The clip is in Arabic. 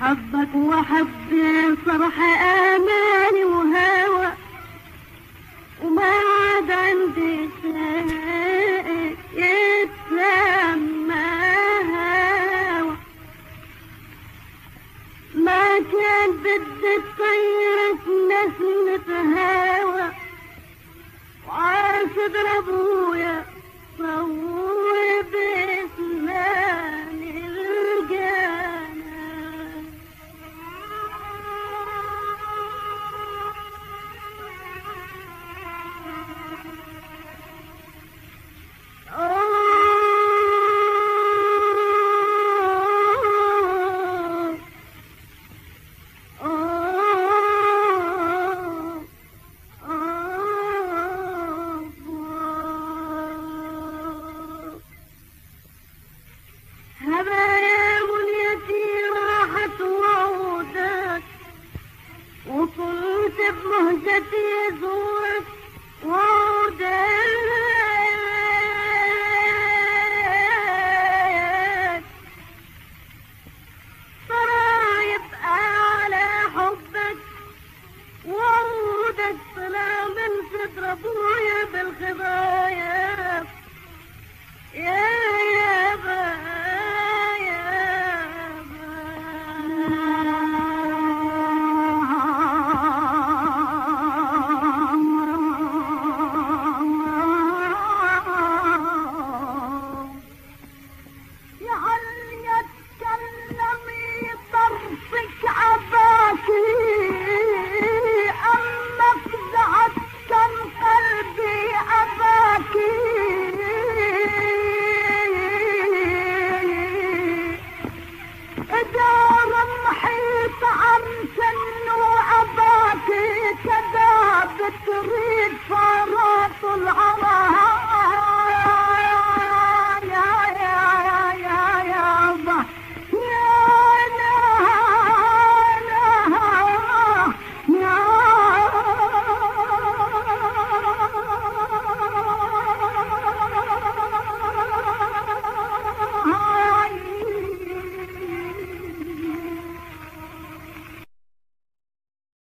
حبك وحب صرح آمالي وهوى. وما عاد عندي شيء يتسمى. هوى ما كان بدي تطيرك نسمة هوى بمهجتي زورك وعود صرا يبقى على حبك. وعودك طلع من صدر أبويا بالخبايا.